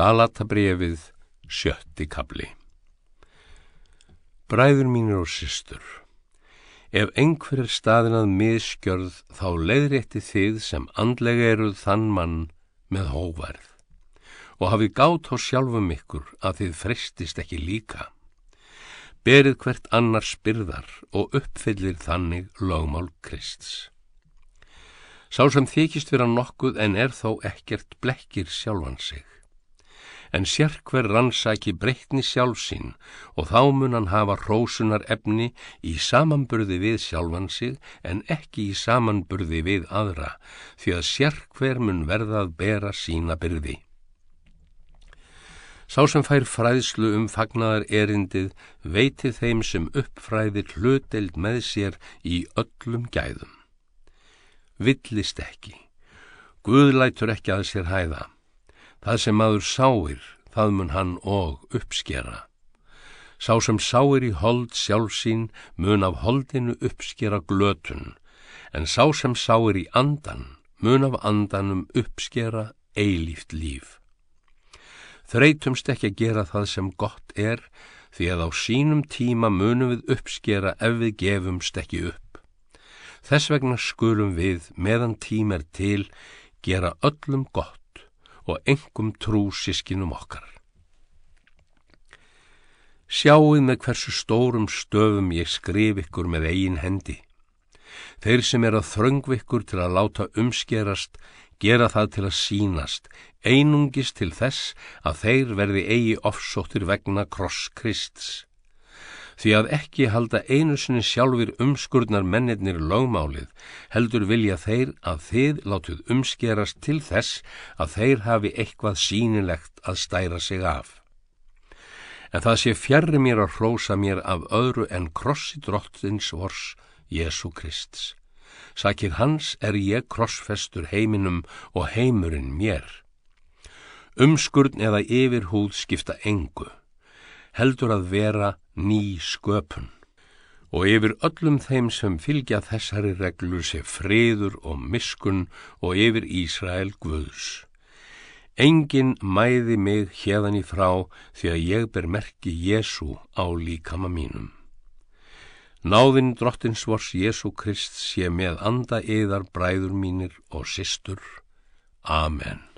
Galatabrefið sjötti kabli Bræður mínir og systur, ef einhver er staðin að miskjörð þá leiðrétti þið sem andlega eruð þann mann með hóvarð og hafið gátt á sjálfum ykkur að þið fristist ekki líka. Berið hvert annar spyrðar og uppfyllir þannig lögmál Krists. Sá sem þykist vera nokkuð en er þó ekkert blekkir sjálfan sig en sérkver rannsaki breytni sjálfsinn og þá mun hann hafa hrósunar efni í samanburði við sjálfan sig en ekki í samanburði við aðra því að sérkver mun verða að bera sína byrði. Sá sem fær fræðslu um fagnar erindið veiti þeim sem uppfræðir hluteld með sér í öllum gæðum. Villist ekki. Guð lætur ekki að sér hæða. Það sem maður sáir, það mun hann og uppskera. Sá sem sáir í hold sjálfsín mun af holdinu uppskera glötun, en sá sem sáir í andan mun af andanum uppskera eilíft líf. Þreitumst ekki að gera það sem gott er, því að á sínum tíma munum við uppskera ef við gefumst ekki upp. Þess vegna skulum við, meðan tím er til, gera öllum gott og engum trú sískinum okkar. Sjáuð með hversu stórum stöfum ég skrif ykkur með eigin hendi. Þeir sem er að þröngvikkur til að láta umskerast, gera það til að sínast, einungis til þess að þeir verði eigi ofsóttir vegna kross Krists því að ekki halda einu sinni sjálfur umskurnar mennirnir lögmálið, heldur vilja þeir að þið látuð umskerast til þess að þeir hafi eitthvað sínilegt að stæra sig af. En það sé fjarrir mér að hrósa mér af öðru en krossi drottins vors Jésu Krists. Sakið hans er ég krossfestur heiminum og heimurinn mér. Umskurn eða yfirhúð skipta engu heldur að vera ný sköpun og yfir öllum þeim sem fylgja þessari reglu sé friður og miskun og yfir Ísrael Guðs. Engin mæði mig hérðan í frá því að ég ber merki Jésu á líkama mínum. Náðinn drottins vors Jésu Krist sé með anda yðar bræður mínir og systur. Amen.